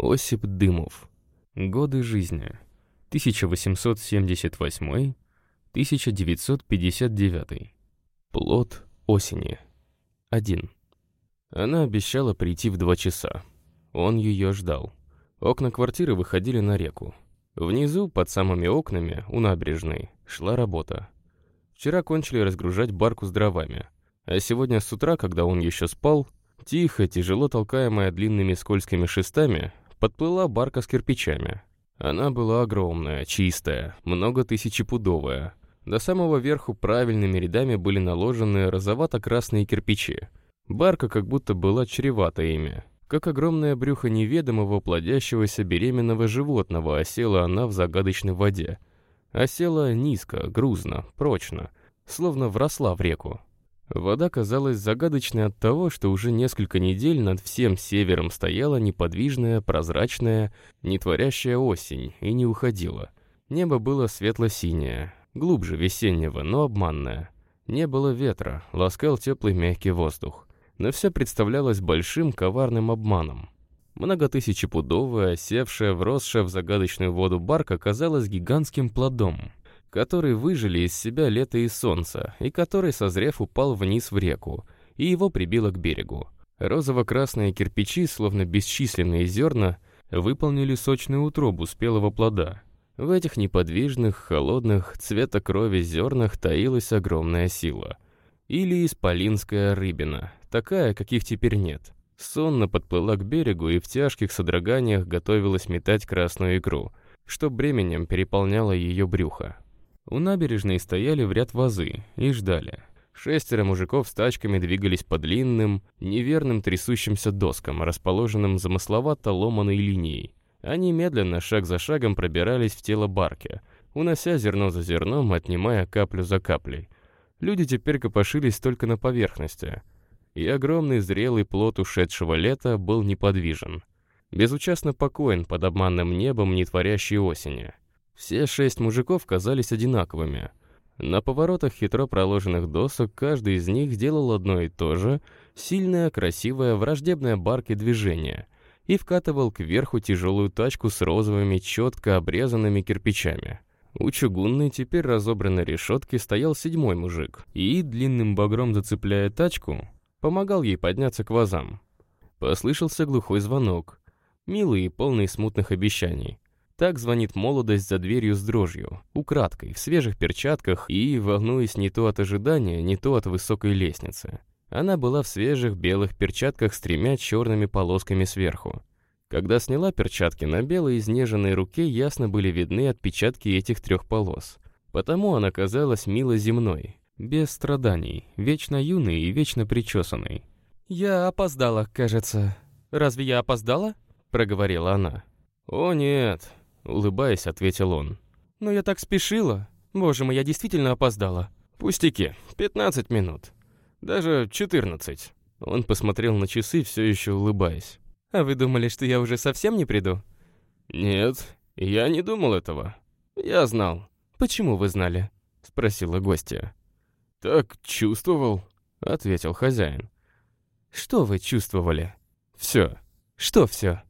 Осип Дымов. Годы жизни. 1878-1959. Плод осени. 1. Она обещала прийти в два часа. Он ее ждал. Окна квартиры выходили на реку. Внизу, под самыми окнами, у набережной, шла работа. Вчера кончили разгружать барку с дровами. А сегодня с утра, когда он еще спал, тихо, тяжело толкаемая длинными скользкими шестами, подплыла барка с кирпичами. Она была огромная, чистая, многотысячепудовая. До самого верху правильными рядами были наложены розовато-красные кирпичи. Барка как будто была чревата ими. Как огромное брюхо неведомого плодящегося беременного животного осела она в загадочной воде. Осела низко, грузно, прочно, словно вросла в реку. Вода казалась загадочной от того, что уже несколько недель над всем севером стояла неподвижная, прозрачная, нетворящая осень и не уходила. Небо было светло-синее, глубже весеннего, но обманное. Не было ветра, ласкал теплый мягкий воздух. Но все представлялось большим коварным обманом. Многотысячепудовая, севшая, вросшая в загадочную воду барка казалась гигантским плодом, который выжили из себя лето и солнце, и который, созрев, упал вниз в реку, и его прибило к берегу. Розово-красные кирпичи, словно бесчисленные зерна, выполнили сочную утробу спелого плода. В этих неподвижных, холодных, цвета крови зернах таилась огромная сила. Или исполинская рыбина, такая, каких теперь нет. Сонно подплыла к берегу и в тяжких содроганиях готовилась метать красную икру, что бременем переполняло ее брюхо. У набережной стояли в ряд вазы и ждали. Шестеро мужиков с тачками двигались по длинным, неверным трясущимся доскам, расположенным замысловато ломаной линией. Они медленно, шаг за шагом пробирались в тело барки, унося зерно за зерном, отнимая каплю за каплей. Люди теперь копошились только на поверхности, и огромный зрелый плод ушедшего лета был неподвижен. Безучастно покоен под обманным небом нетворящей осени. Все шесть мужиков казались одинаковыми. На поворотах хитро проложенных досок каждый из них делал одно и то же, сильное, красивое, враждебное барке движение, и вкатывал кверху тяжелую тачку с розовыми, четко обрезанными кирпичами. У чугунной, теперь разобранной решетки, стоял седьмой мужик, и, длинным багром зацепляя тачку, помогал ей подняться к вазам. Послышался глухой звонок, милый и полный смутных обещаний. Так звонит молодость за дверью с дрожью, украдкой, в свежих перчатках и, волнуясь не то от ожидания, не то от высокой лестницы. Она была в свежих белых перчатках с тремя черными полосками сверху. Когда сняла перчатки, на белой изнеженной руке ясно были видны отпечатки этих трех полос. Потому она казалась мило земной, без страданий, вечно юной и вечно причесанной. «Я опоздала, кажется. Разве я опоздала?» — проговорила она. «О, нет», Улыбаясь, ответил он. «Но я так спешила. Боже мой, я действительно опоздала». «Пустяки, 15 минут. Даже 14». Он посмотрел на часы, все еще улыбаясь. «А вы думали, что я уже совсем не приду?» «Нет, я не думал этого. Я знал». «Почему вы знали?» — спросила гостья. «Так чувствовал», — ответил хозяин. «Что вы чувствовали?» «Все». «Что все?»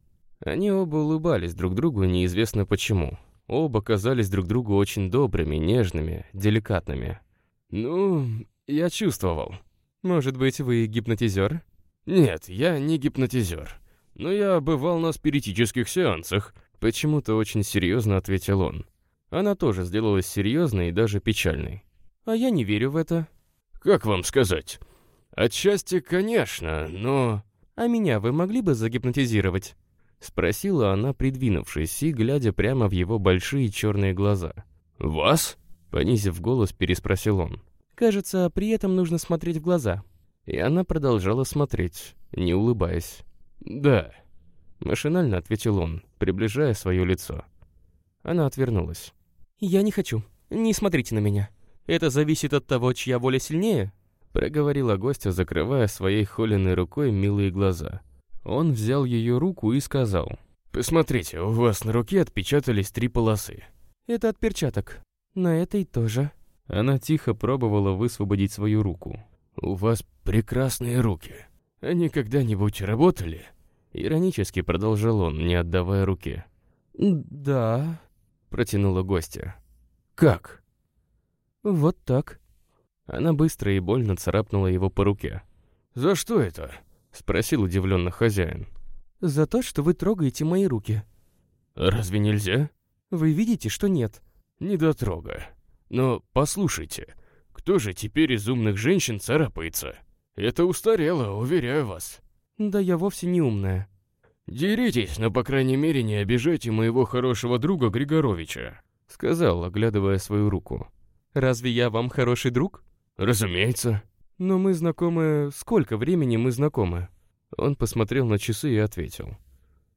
Они оба улыбались друг другу неизвестно почему. Оба казались друг другу очень добрыми, нежными, деликатными. «Ну, я чувствовал». «Может быть, вы гипнотизер?» «Нет, я не гипнотизер. Но я бывал на спиритических сеансах». Почему-то очень серьезно ответил он. Она тоже сделалась серьезной и даже печальной. «А я не верю в это». «Как вам сказать? Отчасти, конечно, но...» «А меня вы могли бы загипнотизировать?» — спросила она, придвинувшись и глядя прямо в его большие черные глаза. «Вас?» — понизив голос, переспросил он. «Кажется, при этом нужно смотреть в глаза». И она продолжала смотреть, не улыбаясь. «Да», — машинально ответил он, приближая свое лицо. Она отвернулась. «Я не хочу. Не смотрите на меня. Это зависит от того, чья воля сильнее?» Проговорила гостья, закрывая своей холеной рукой милые глаза. Он взял ее руку и сказал. «Посмотрите, у вас на руке отпечатались три полосы». «Это от перчаток. На этой тоже». Она тихо пробовала высвободить свою руку. «У вас прекрасные руки. Они когда-нибудь работали?» Иронически продолжал он, не отдавая руки. «Да», — протянула гостья. «Как?» «Вот так». Она быстро и больно царапнула его по руке. «За что это?» — спросил удивленно хозяин. «За то, что вы трогаете мои руки». «Разве нельзя?» «Вы видите, что нет». «Не дотрога. Но послушайте, кто же теперь из умных женщин царапается? Это устарело, уверяю вас». «Да я вовсе не умная». «Деритесь, но, по крайней мере, не обижайте моего хорошего друга Григоровича», — сказал, оглядывая свою руку. «Разве я вам хороший друг?» «Разумеется». «Но мы знакомы... Сколько времени мы знакомы?» Он посмотрел на часы и ответил.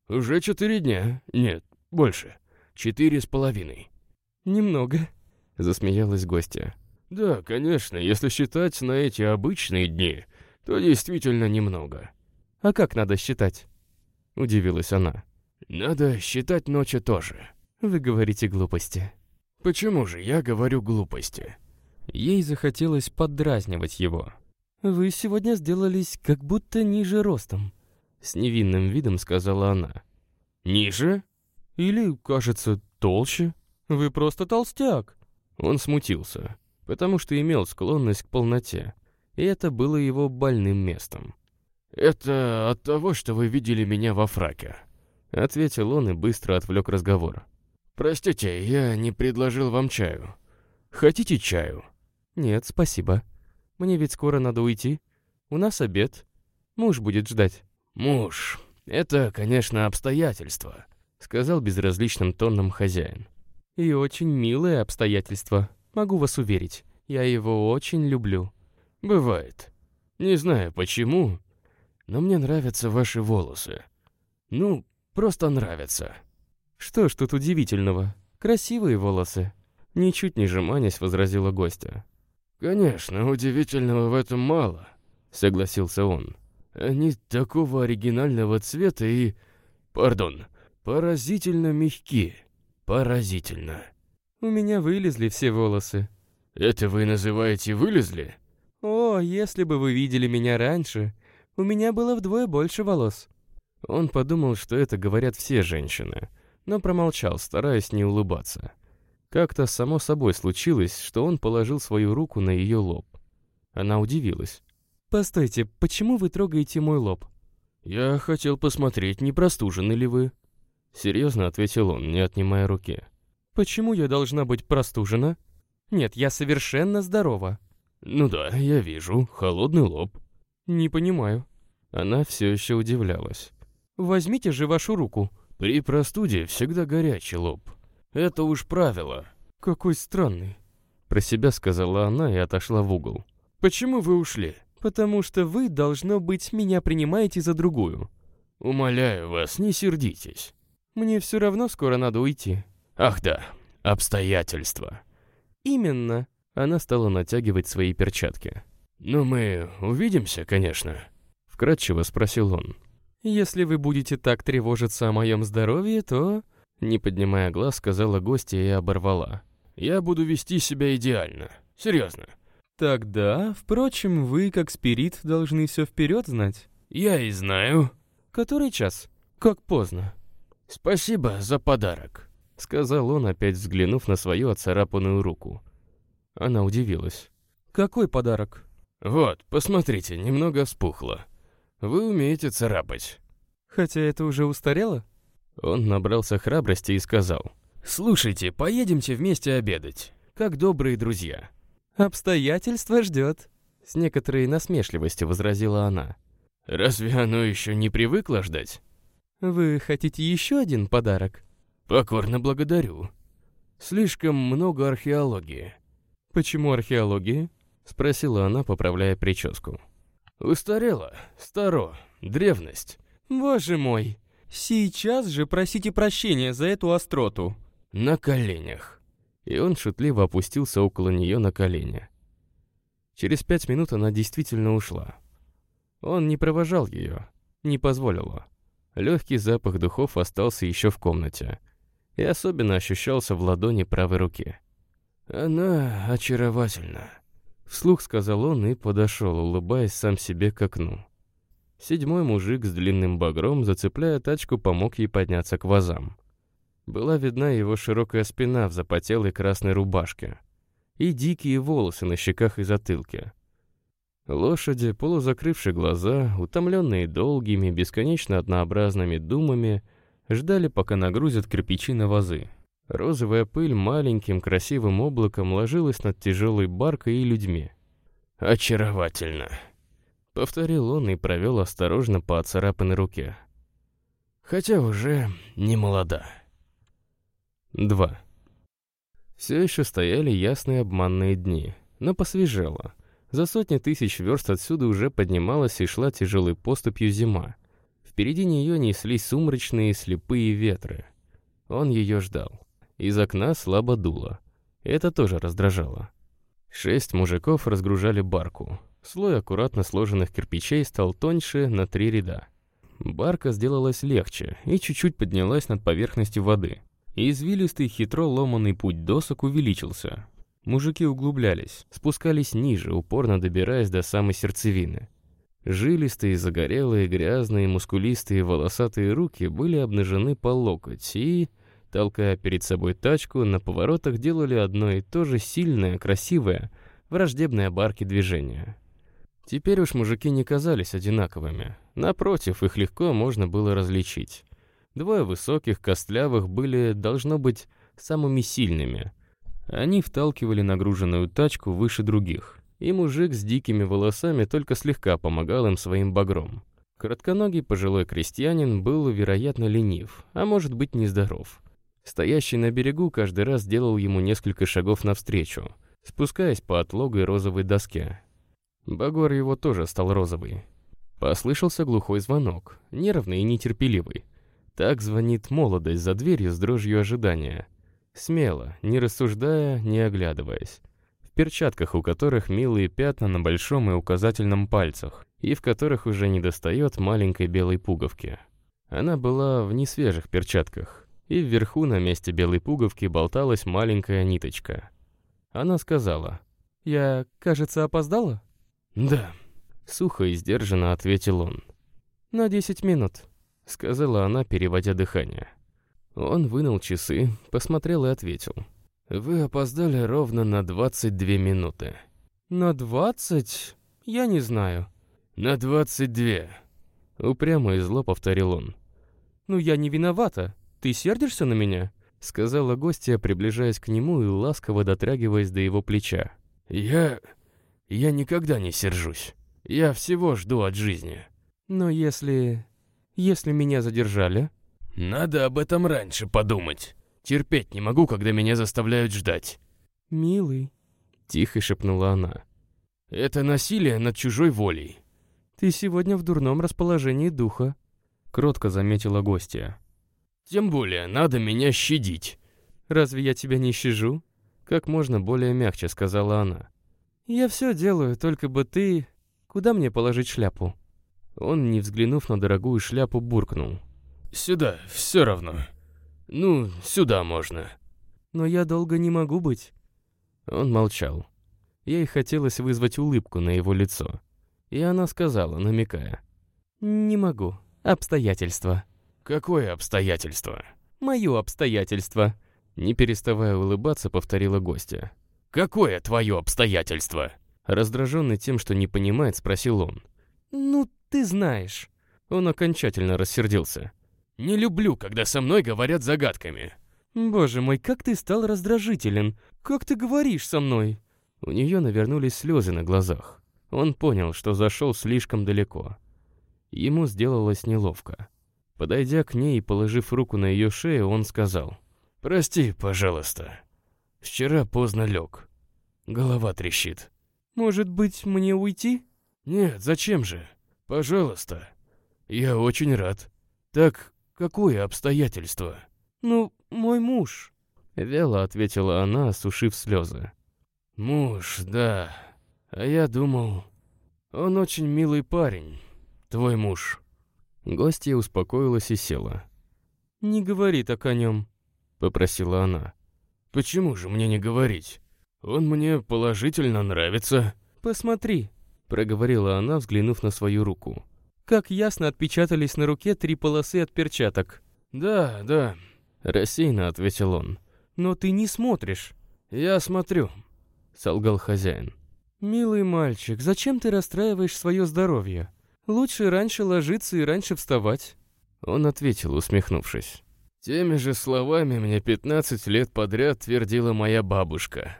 «Уже четыре дня. Нет, больше. Четыре с половиной». «Немного», — засмеялась гостья. «Да, конечно, если считать на эти обычные дни, то действительно немного». «А как надо считать?» — удивилась она. «Надо считать ночи тоже». «Вы говорите глупости». «Почему же я говорю глупости?» Ей захотелось поддразнивать его. «Вы сегодня сделались как будто ниже ростом», — с невинным видом сказала она. «Ниже? Или, кажется, толще? Вы просто толстяк». Он смутился, потому что имел склонность к полноте, и это было его больным местом. «Это от того, что вы видели меня во фраке», — ответил он и быстро отвлек разговор. «Простите, я не предложил вам чаю. Хотите чаю?» «Нет, спасибо. Мне ведь скоро надо уйти. У нас обед. Муж будет ждать». «Муж. Это, конечно, обстоятельства», — сказал безразличным тоном хозяин. «И очень милые обстоятельства. Могу вас уверить. Я его очень люблю». «Бывает. Не знаю почему, но мне нравятся ваши волосы. Ну, просто нравятся». «Что ж тут удивительного? Красивые волосы». Ничуть не жеманясь, возразила гостья. «Конечно, удивительного в этом мало», — согласился он. «Они такого оригинального цвета и... Пардон, поразительно мягки. Поразительно». «У меня вылезли все волосы». «Это вы называете вылезли?» «О, если бы вы видели меня раньше, у меня было вдвое больше волос». Он подумал, что это говорят все женщины, но промолчал, стараясь не улыбаться. Как-то само собой случилось, что он положил свою руку на ее лоб. Она удивилась. «Постойте, почему вы трогаете мой лоб?» «Я хотел посмотреть, не простужены ли вы?» Серьезно ответил он, не отнимая руки. «Почему я должна быть простужена?» «Нет, я совершенно здорова». «Ну да, я вижу, холодный лоб». «Не понимаю». Она все еще удивлялась. «Возьмите же вашу руку». «При простуде всегда горячий лоб», это уж правило. Какой странный. Про себя сказала она и отошла в угол. Почему вы ушли? Потому что вы, должно быть, меня принимаете за другую. Умоляю вас, не сердитесь. Мне все равно скоро надо уйти. Ах да, обстоятельства. Именно. Она стала натягивать свои перчатки. «Ну, мы увидимся, конечно», — вкратчиво спросил он. «Если вы будете так тревожиться о моем здоровье, то...» Не поднимая глаз, сказала гостья и оборвала. «Я буду вести себя идеально. Серьезно». «Тогда, впрочем, вы, как спирит, должны все вперед знать». «Я и знаю». «Который час? Как поздно». «Спасибо за подарок», — сказал он, опять взглянув на свою отцарапанную руку. Она удивилась. «Какой подарок?» «Вот, посмотрите, немного вспухло. Вы умеете царапать». «Хотя это уже устарело?» Он набрался храбрости и сказал. «Слушайте, поедемте вместе обедать, как добрые друзья». «Обстоятельства ждет», — с некоторой насмешливостью возразила она. «Разве оно еще не привыкло ждать?» «Вы хотите еще один подарок?» «Покорно благодарю. Слишком много археологии». «Почему археологии?» — спросила она, поправляя прическу. «Устарело, старо, древность». «Боже мой!» «Сейчас же просите прощения за эту остроту». «На коленях». И он шутливо опустился около нее на колени. Через пять минут она действительно ушла. Он не провожал ее, не позволила. Легкий запах духов остался еще в комнате и особенно ощущался в ладони правой руки. «Она очаровательна», — вслух сказал он и подошел, улыбаясь сам себе к окну. Седьмой мужик с длинным багром, зацепляя тачку, помог ей подняться к вазам. Была видна его широкая спина в запотелой красной рубашке и дикие волосы на щеках и затылке. Лошади, полузакрывшие глаза, утомленные долгими, бесконечно однообразными думами, ждали, пока нагрузят кирпичи на вазы. Розовая пыль маленьким красивым облаком ложилась над тяжелой баркой и людьми. «Очаровательно!» — повторил он и провел осторожно по оцарапанной руке. «Хотя уже не молода». 2. Все еще стояли ясные обманные дни, но посвежело. За сотни тысяч верст отсюда уже поднималась и шла тяжелой поступью зима. Впереди нее неслись сумрачные слепые ветры. Он ее ждал. Из окна слабо дуло. Это тоже раздражало. Шесть мужиков разгружали барку. Слой аккуратно сложенных кирпичей стал тоньше на три ряда. Барка сделалась легче и чуть-чуть поднялась над поверхностью воды. Извилистый, хитро ломанный путь досок увеличился. Мужики углублялись, спускались ниже, упорно добираясь до самой сердцевины. Жилистые, загорелые, грязные, мускулистые, волосатые руки были обнажены по локоть и, толкая перед собой тачку, на поворотах делали одно и то же сильное, красивое, враждебное барки движение. Теперь уж мужики не казались одинаковыми. Напротив, их легко можно было различить. Двое высоких, костлявых были, должно быть, самыми сильными. Они вталкивали нагруженную тачку выше других, и мужик с дикими волосами только слегка помогал им своим багром. Коротконогий пожилой крестьянин был, вероятно, ленив, а может быть, нездоров. Стоящий на берегу каждый раз делал ему несколько шагов навстречу, спускаясь по отлогой розовой доске. Багор его тоже стал розовый. Послышался глухой звонок, нервный и нетерпеливый. Так звонит молодость за дверью с дрожью ожидания. Смело, не рассуждая, не оглядываясь. В перчатках, у которых милые пятна на большом и указательном пальцах, и в которых уже не достает маленькой белой пуговки. Она была в несвежих перчатках, и вверху на месте белой пуговки болталась маленькая ниточка. Она сказала, «Я, кажется, опоздала?» «Да», — сухо и сдержанно ответил он. «На десять минут», — сказала она, переводя дыхание. Он вынул часы, посмотрел и ответил. «Вы опоздали ровно на 22 минуты». «На 20? Я не знаю». «На 22», — упрямо и зло повторил он. «Ну я не виновата. Ты сердишься на меня?» — сказала гостья, приближаясь к нему и ласково дотрагиваясь до его плеча. «Я... я никогда не сержусь. Я всего жду от жизни». «Но если если меня задержали?» «Надо об этом раньше подумать. Терпеть не могу, когда меня заставляют ждать». «Милый», — тихо шепнула она. «Это насилие над чужой волей». «Ты сегодня в дурном расположении духа», — кротко заметила гостья. «Тем более надо меня щадить». «Разве я тебя не щажу?» Как можно более мягче сказала она. «Я все делаю, только бы ты... Куда мне положить шляпу?» Он, не взглянув на дорогую шляпу, буркнул. «Сюда, все равно. Ну, сюда можно». «Но я долго не могу быть». Он молчал. Ей хотелось вызвать улыбку на его лицо. И она сказала, намекая. «Не могу. Обстоятельства». «Какое обстоятельство?» «Мое обстоятельство». Не переставая улыбаться, повторила гостья. «Какое твое обстоятельство?» Раздраженный тем, что не понимает, спросил он. «Ну, ты знаешь». Он окончательно рассердился. «Не люблю, когда со мной говорят загадками». «Боже мой, как ты стал раздражителен! Как ты говоришь со мной?» У нее навернулись слезы на глазах. Он понял, что зашел слишком далеко. Ему сделалось неловко. Подойдя к ней и положив руку на ее шею, он сказал. «Прости, пожалуйста. Вчера поздно лег. Голова трещит». «Может быть, мне уйти?» «Нет, зачем же? Пожалуйста. Я очень рад. Так, какое обстоятельство?» «Ну, мой муж», — вяло ответила она, осушив слезы. «Муж, да. А я думал, он очень милый парень, твой муж». Гостья успокоилась и села. «Не говори так о нем», — попросила она. «Почему же мне не говорить? Он мне положительно нравится». «Посмотри», проговорила она, взглянув на свою руку. Как ясно отпечатались на руке три полосы от перчаток. «Да, да», — рассеянно ответил он. «Но ты не смотришь». «Я смотрю», — солгал хозяин. «Милый мальчик, зачем ты расстраиваешь свое здоровье? Лучше раньше ложиться и раньше вставать». Он ответил, усмехнувшись. «Теми же словами мне пятнадцать лет подряд твердила моя бабушка».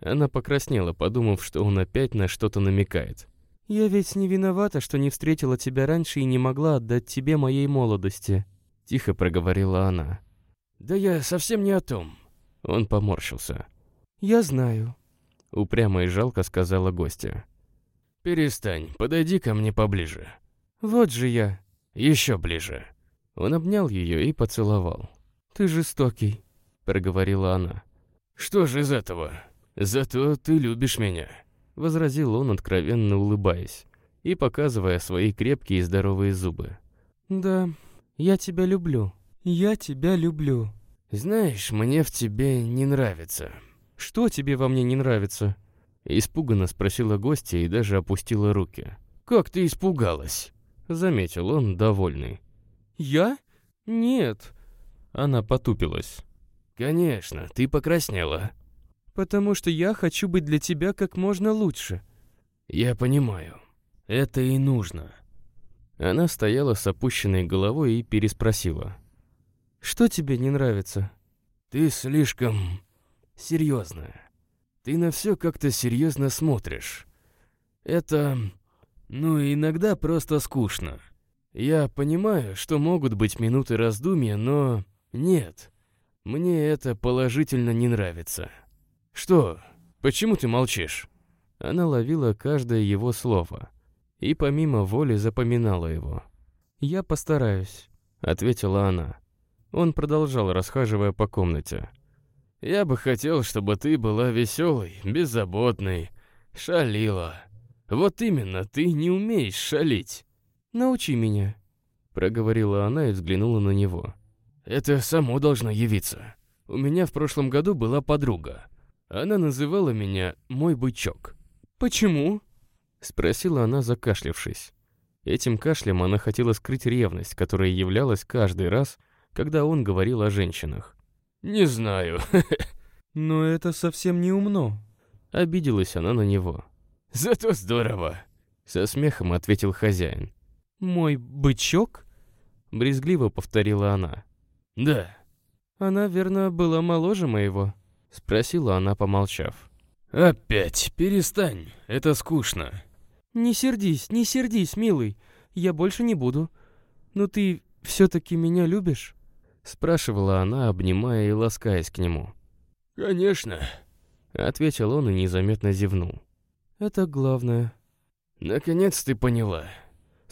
Она покраснела, подумав, что он опять на что-то намекает. «Я ведь не виновата, что не встретила тебя раньше и не могла отдать тебе моей молодости», — тихо проговорила она. «Да я совсем не о том». Он поморщился. «Я знаю», — упрямо и жалко сказала гостья. «Перестань, подойди ко мне поближе». «Вот же я». «Еще ближе». Он обнял ее и поцеловал. «Ты жестокий», — проговорила она. «Что же из этого? Зато ты любишь меня», — возразил он, откровенно улыбаясь и показывая свои крепкие и здоровые зубы. «Да, я тебя люблю. Я тебя люблю». «Знаешь, мне в тебе не нравится». «Что тебе во мне не нравится?» Испуганно спросила гостья и даже опустила руки. «Как ты испугалась?» Заметил он, довольный. «Я? Нет». Она потупилась. «Конечно, ты покраснела». «Потому что я хочу быть для тебя как можно лучше». «Я понимаю. Это и нужно». Она стояла с опущенной головой и переспросила. «Что тебе не нравится?» «Ты слишком серьезная. Ты на все как-то серьезно смотришь. Это, ну, иногда просто скучно. Я понимаю, что могут быть минуты раздумья, но нет, мне это положительно не нравится. Что? Почему ты молчишь? Она ловила каждое его слово и помимо воли запоминала его. «Я постараюсь», — ответила она. Он продолжал, расхаживая по комнате. «Я бы хотел, чтобы ты была веселой, беззаботной, шалила. Вот именно, ты не умеешь шалить». «Научи меня», — проговорила она и взглянула на него. «Это само должно явиться. У меня в прошлом году была подруга. Она называла меня «мой бычок». «Почему?» — спросила она, закашлявшись. Этим кашлем она хотела скрыть ревность, которая являлась каждый раз, когда он говорил о женщинах. «Не знаю». «Но это совсем не умно». Обиделась она на него. «Зато здорово», — со смехом ответил хозяин. «Мой бычок?» — брезгливо повторила она. «Да». «Она, верно, была моложе моего?» — спросила она, помолчав. «Опять, перестань, это скучно». «Не сердись, не сердись, милый, я больше не буду. Но ты все-таки меня любишь?» — спрашивала она, обнимая и ласкаясь к нему. «Конечно», — ответил он и незаметно зевнул. «Это главное». «Наконец ты поняла»,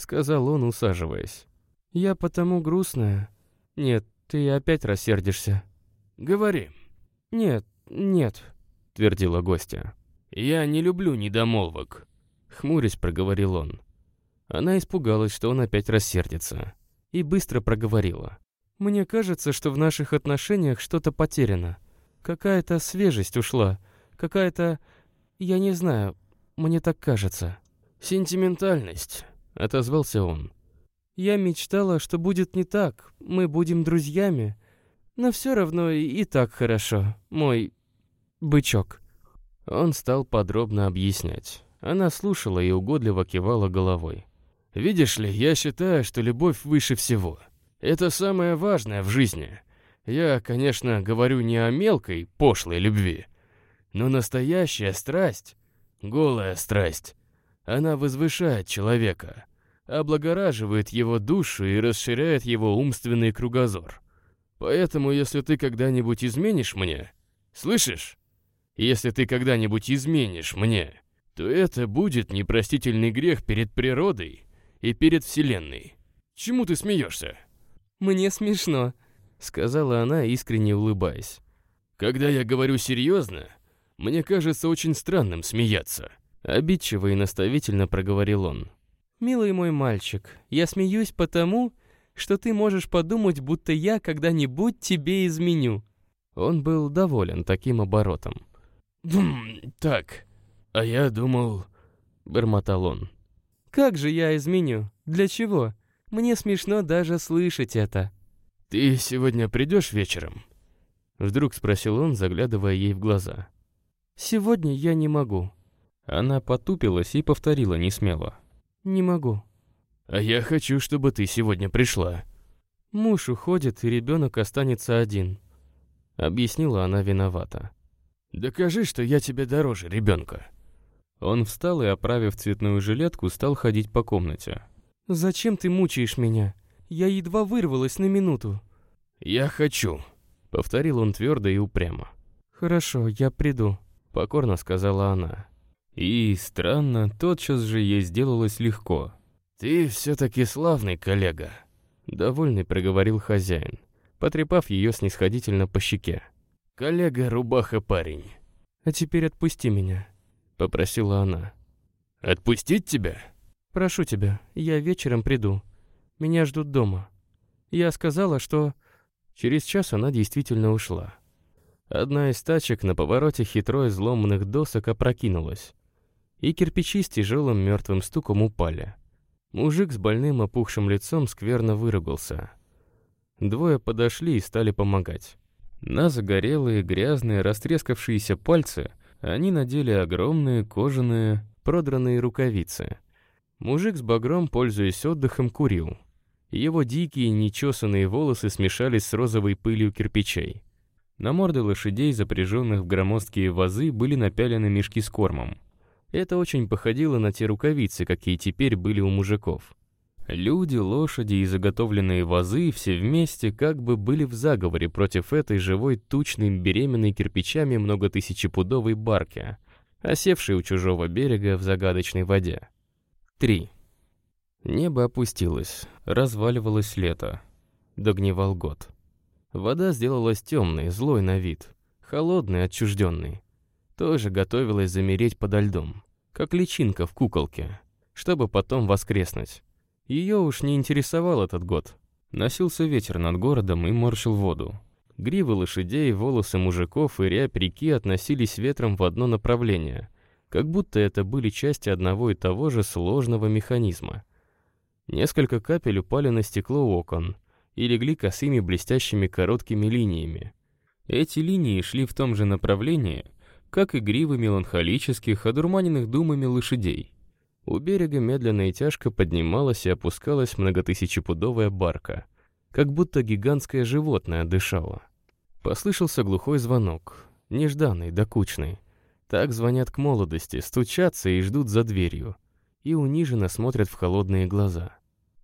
сказал он, усаживаясь. «Я потому грустная. Нет, ты опять рассердишься». «Говори». «Нет, нет», — твердила гостья. «Я не люблю недомолвок», — хмурясь проговорил он. Она испугалась, что он опять рассердится, и быстро проговорила. «Мне кажется, что в наших отношениях что-то потеряно. Какая-то свежесть ушла. Какая-то... Я не знаю, мне так кажется». «Сентиментальность», — отозвался он. «Я мечтала, что будет не так, мы будем друзьями. Но все равно и, так хорошо, мой бычок». Он стал подробно объяснять. Она слушала и угодливо кивала головой. «Видишь ли, я считаю, что любовь выше всего. Это самое важное в жизни. Я, конечно, говорю не о мелкой, пошлой любви, но настоящая страсть, голая страсть, она возвышает человека, облагораживает его душу и расширяет его умственный кругозор. Поэтому, если ты когда-нибудь изменишь мне, слышишь? Если ты когда-нибудь изменишь мне, то это будет непростительный грех перед природой и перед Вселенной. Чему ты смеешься? Мне смешно, сказала она, искренне улыбаясь. Когда я говорю серьезно, мне кажется очень странным смеяться. Обидчиво и наставительно проговорил он. «Милый мой мальчик, я смеюсь потому, что ты можешь подумать, будто я когда-нибудь тебе изменю». Он был доволен таким оборотом. «Так, а я думал...» — бормотал он. «Как же я изменю? Для чего? Мне смешно даже слышать это. «Ты сегодня придешь вечером?» Вдруг спросил он, заглядывая ей в глаза. «Сегодня я не могу». Она потупилась и повторила несмело. «Не могу». «А я хочу, чтобы ты сегодня пришла». «Муж уходит, и ребенок останется один», — объяснила она виновата. «Докажи, что я тебе дороже ребенка». Он встал и, оправив цветную жилетку, стал ходить по комнате. «Зачем ты мучаешь меня? Я едва вырвалась на минуту». «Я хочу», — повторил он твердо и упрямо. «Хорошо, я приду», — покорно сказала она. И, странно, тотчас же ей сделалось легко. «Ты все-таки славный коллега», — довольный проговорил хозяин, потрепав ее снисходительно по щеке. «Коллега рубаха-парень». «А теперь отпусти меня», — попросила она. «Отпустить тебя?» «Прошу тебя, я вечером приду. Меня ждут дома. Я сказала, что...» Через час она действительно ушла. Одна из тачек на повороте хитро изломанных досок опрокинулась, и кирпичи с тяжелым мертвым стуком упали. Мужик с больным опухшим лицом скверно выругался. Двое подошли и стали помогать. На загорелые, грязные, растрескавшиеся пальцы они надели огромные кожаные, продранные рукавицы. Мужик с багром, пользуясь отдыхом, курил — его дикие, нечесанные волосы смешались с розовой пылью кирпичей. На морды лошадей, запряженных в громоздкие вазы, были напялены мешки с кормом. Это очень походило на те рукавицы, какие теперь были у мужиков. Люди, лошади и заготовленные вазы все вместе как бы были в заговоре против этой живой, тучной, беременной кирпичами многотысячепудовой барки, осевшей у чужого берега в загадочной воде. 3. Небо опустилось, разваливалось лето. Догнивал год. Вода сделалась темной, злой на вид, холодной, отчужденной. Тоже готовилась замереть подо льдом, как личинка в куколке, чтобы потом воскреснуть. Ее уж не интересовал этот год. Носился ветер над городом и морщил воду. Гривы лошадей, волосы мужиков и рябь реки относились ветром в одно направление, как будто это были части одного и того же сложного механизма — Несколько капель упали на стекло окон и легли косыми блестящими короткими линиями. Эти линии шли в том же направлении, как и гривы меланхолических, одурманенных думами лошадей. У берега медленно и тяжко поднималась и опускалась многотысячепудовая барка, как будто гигантское животное дышало. Послышался глухой звонок, нежданный, докучный. Так звонят к молодости, стучатся и ждут за дверью, и униженно смотрят в холодные глаза.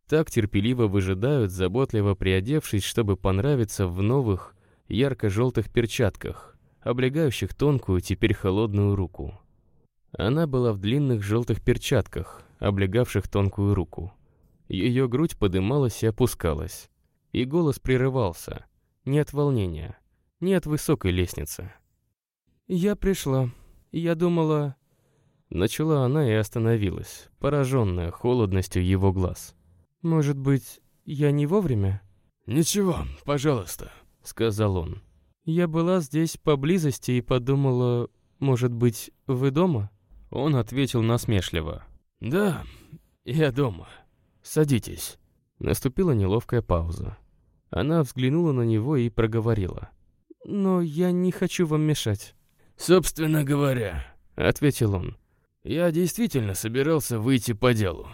Так терпеливо выжидают, заботливо приодевшись, чтобы понравиться в новых, ярко-желтых перчатках, облегающих тонкую, теперь холодную руку. Она была в длинных желтых перчатках, облегавших тонкую руку. Ее грудь подымалась и опускалась, и голос прерывался, не от волнения, не от высокой лестницы. «Я пришла. Я думала...» Начала она и остановилась, пораженная холодностью его глаз. «Может быть, я не вовремя?» «Ничего, пожалуйста», — сказал он. «Я была здесь поблизости и подумала, может быть, вы дома?» Он ответил насмешливо. «Да, я дома. Садитесь». Наступила неловкая пауза. Она взглянула на него и проговорила. «Но я не хочу вам мешать». «Собственно говоря», — ответил он, — «я действительно собирался выйти по делу.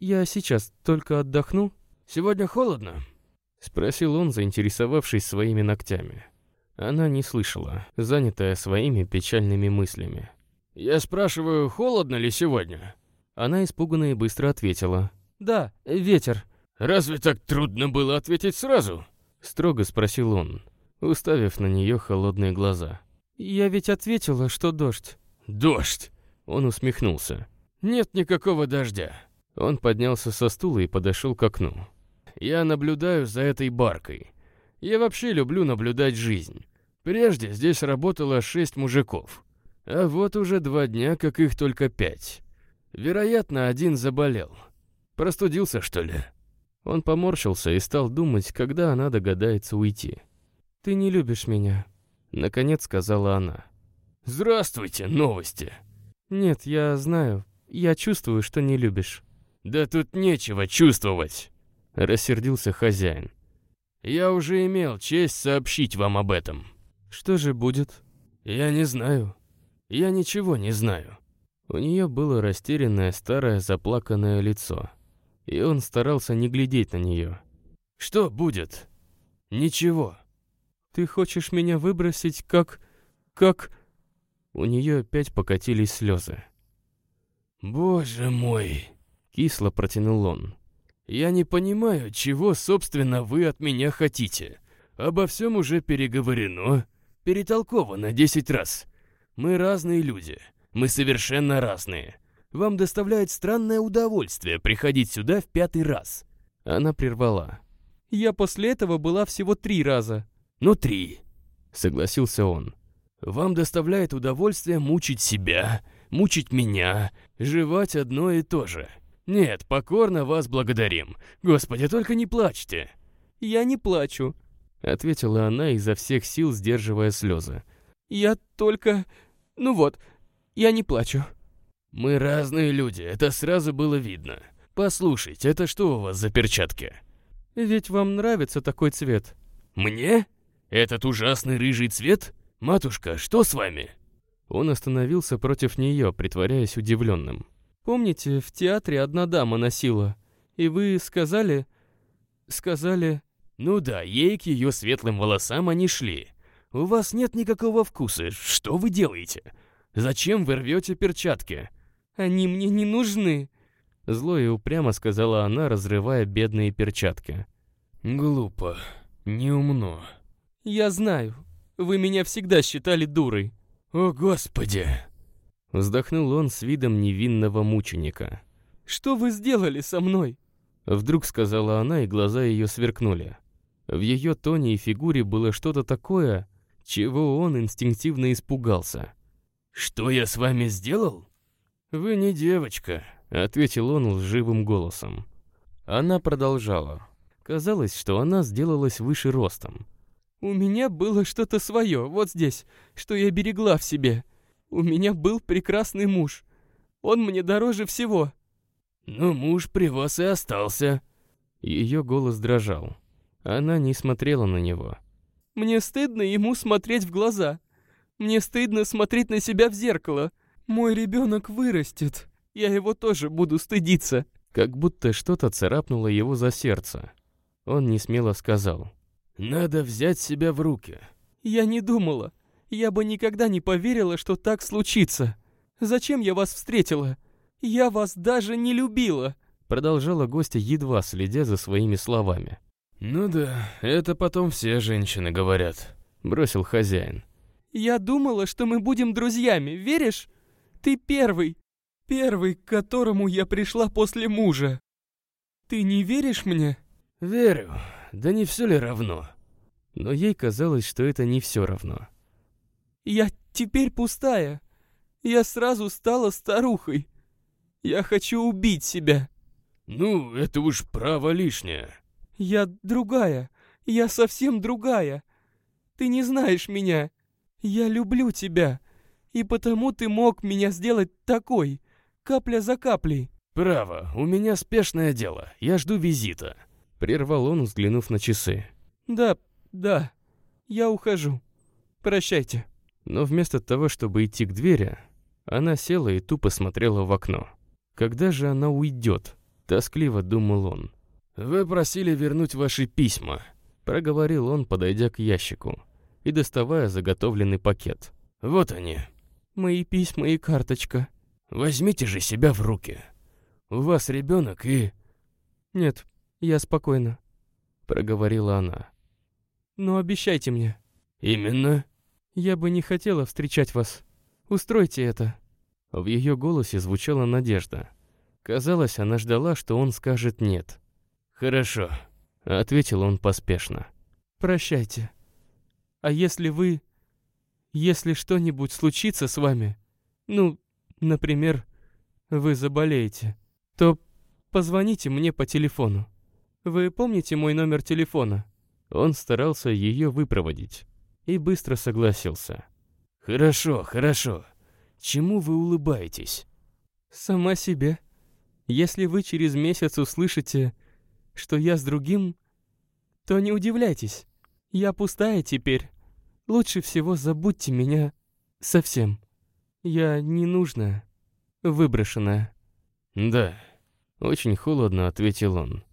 Я сейчас только отдохну. Сегодня холодно?» Спросил он, заинтересовавшись своими ногтями. Она не слышала, занятая своими печальными мыслями. «Я спрашиваю, холодно ли сегодня?» Она испуганно и быстро ответила. «Да, ветер». «Разве так трудно было ответить сразу?» Строго спросил он, уставив на нее холодные глаза. «Я ведь ответила, что дождь». «Дождь!» Он усмехнулся. «Нет никакого дождя. Он поднялся со стула и подошел к окну. «Я наблюдаю за этой баркой. Я вообще люблю наблюдать жизнь. Прежде здесь работало шесть мужиков. А вот уже два дня, как их только пять. Вероятно, один заболел. Простудился, что ли?» Он поморщился и стал думать, когда она догадается уйти. «Ты не любишь меня», — наконец сказала она. «Здравствуйте, новости!» «Нет, я знаю. Я чувствую, что не любишь». Да тут нечего чувствовать, рассердился хозяин. Я уже имел честь сообщить вам об этом. Что же будет? Я не знаю. Я ничего не знаю. У нее было растерянное, старое, заплаканное лицо. И он старался не глядеть на нее. Что будет? Ничего. Ты хочешь меня выбросить как... как... У нее опять покатились слезы. «Боже мой!» — кисло протянул он. «Я не понимаю, чего, собственно, вы от меня хотите. Обо всем уже переговорено, перетолковано десять раз. Мы разные люди, мы совершенно разные. Вам доставляет странное удовольствие приходить сюда в пятый раз». Она прервала. «Я после этого была всего три раза». «Ну, три», — согласился он. «Вам доставляет удовольствие мучить себя, мучить меня, жевать одно и то же. Нет, покорно вас благодарим. Господи, только не плачьте». «Я не плачу», — ответила она изо всех сил, сдерживая слезы. «Я только... Ну вот, я не плачу». «Мы разные люди, это сразу было видно. Послушайте, это что у вас за перчатки?» «Ведь вам нравится такой цвет». «Мне? Этот ужасный рыжий цвет? Матушка, что с вами?» Он остановился против нее, притворяясь удивленным. «Помните, в театре одна дама носила, и вы сказали... сказали...» «Ну да, ей к ее светлым волосам они шли. У вас нет никакого вкуса, что вы делаете? Зачем вы рвете перчатки?» «Они мне не нужны», — зло и упрямо сказала она, разрывая бедные перчатки. «Глупо, неумно». «Я знаю, вы меня всегда считали дурой». «О, Господи!» Вздохнул он с видом невинного мученика. «Что вы сделали со мной?» Вдруг сказала она, и глаза ее сверкнули. В ее тоне и фигуре было что-то такое, чего он инстинктивно испугался. «Что я с вами сделал?» «Вы не девочка», — ответил он лживым голосом. Она продолжала. Казалось, что она сделалась выше ростом. У меня было что-то свое, вот здесь, что я берегла в себе. У меня был прекрасный муж. Он мне дороже всего. Но муж при вас и остался. Ее голос дрожал. Она не смотрела на него. Мне стыдно ему смотреть в глаза. Мне стыдно смотреть на себя в зеркало. Мой ребенок вырастет. Я его тоже буду стыдиться. Как будто что-то царапнуло его за сердце. Он не смело сказал. Надо взять себя в руки. Я не думала. Я бы никогда не поверила, что так случится. Зачем я вас встретила? Я вас даже не любила. Продолжала гостья, едва следя за своими словами. «Ну да, это потом все женщины говорят», — бросил хозяин. «Я думала, что мы будем друзьями, веришь? Ты первый, первый, к которому я пришла после мужа. Ты не веришь мне?» «Верю, да не все ли равно?» Но ей казалось, что это не все равно. «Я теперь пустая. Я сразу стала старухой. Я хочу убить себя». «Ну, это уж право лишнее». «Я другая. Я совсем другая. Ты не знаешь меня. Я люблю тебя. И потому ты мог меня сделать такой, капля за каплей». «Право, у меня спешное дело. Я жду визита». Прервал он, взглянув на часы. «Да, да, я ухожу. Прощайте». Но вместо того, чтобы идти к двери, она села и тупо смотрела в окно. «Когда же она уйдет?» — тоскливо думал он. «Вы просили вернуть ваши письма», — проговорил он, подойдя к ящику и доставая заготовленный пакет. «Вот они». «Мои письма и карточка». «Возьмите же себя в руки. У вас ребенок и...» «Нет, «Я спокойна», — проговорила она. «Но обещайте мне». «Именно?» «Я бы не хотела встречать вас. Устройте это». В ее голосе звучала надежда. Казалось, она ждала, что он скажет «нет». «Хорошо», — ответил он поспешно. «Прощайте. А если вы... Если что-нибудь случится с вами, ну, например, вы заболеете, то позвоните мне по телефону. Вы помните мой номер телефона?» Он старался ее выпроводить и быстро согласился. «Хорошо, хорошо. Чему вы улыбаетесь?» «Сама себе. Если вы через месяц услышите, что я с другим, то не удивляйтесь. Я пустая теперь. Лучше всего забудьте меня совсем. Я ненужная, выброшенная». «Да», — очень холодно ответил он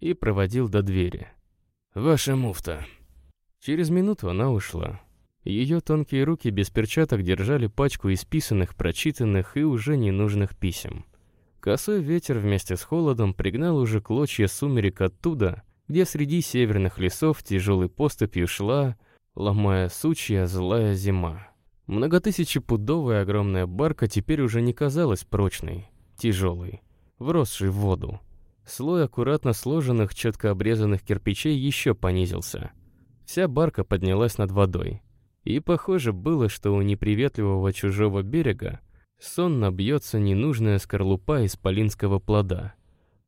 и проводил до двери. «Ваша муфта». Через минуту она ушла. Ее тонкие руки без перчаток держали пачку исписанных, прочитанных и уже ненужных писем. Косой ветер вместе с холодом пригнал уже клочья сумерек оттуда, где среди северных лесов тяжелой поступью шла, ломая сучья, злая зима. Многотысячепудовая огромная барка теперь уже не казалась прочной, тяжелой, вросшей в воду. Слой аккуратно сложенных, четко обрезанных кирпичей еще понизился. Вся барка поднялась над водой. И похоже было, что у неприветливого чужого берега сонно бьется ненужная скорлупа исполинского плода,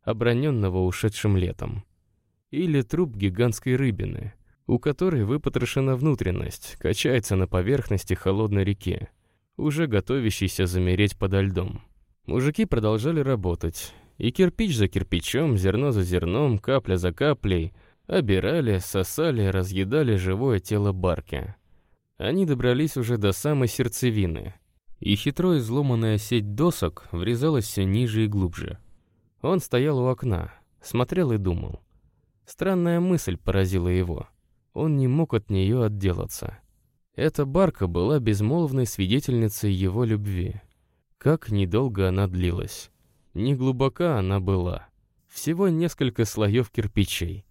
оброненного ушедшим летом. Или труп гигантской рыбины, у которой выпотрошена внутренность, качается на поверхности холодной реки, уже готовящейся замереть подо льдом. Мужики продолжали работать, и кирпич за кирпичом, зерно за зерном, капля за каплей обирали, сосали, разъедали живое тело барки. Они добрались уже до самой сердцевины, и хитро изломанная сеть досок врезалась все ниже и глубже. Он стоял у окна, смотрел и думал. Странная мысль поразила его. Он не мог от нее отделаться. Эта барка была безмолвной свидетельницей его любви. Как недолго она длилась. Не глубока она была. Всего несколько слоев кирпичей.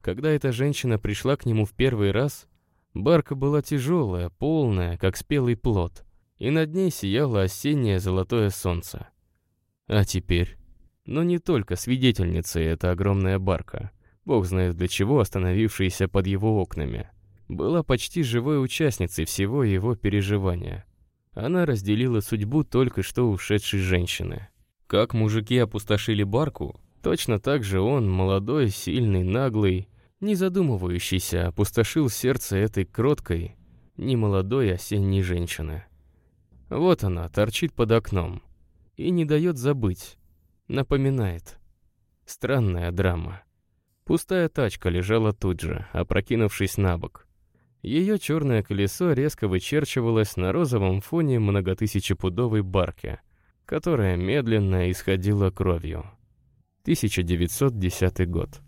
Когда эта женщина пришла к нему в первый раз, барка была тяжелая, полная, как спелый плод, и над ней сияло осеннее золотое солнце. А теперь? Но не только свидетельницей эта огромная барка, бог знает для чего остановившаяся под его окнами, была почти живой участницей всего его переживания. Она разделила судьбу только что ушедшей женщины. Как мужики опустошили барку, точно так же он, молодой, сильный, наглый, не задумывающийся, опустошил сердце этой кроткой, немолодой осенней женщины. Вот она, торчит под окном. И не дает забыть. Напоминает. Странная драма. Пустая тачка лежала тут же, опрокинувшись на бок. Ее черное колесо резко вычерчивалось на розовом фоне многотысячепудовой барки — которая медленно исходила кровью. 1910 год.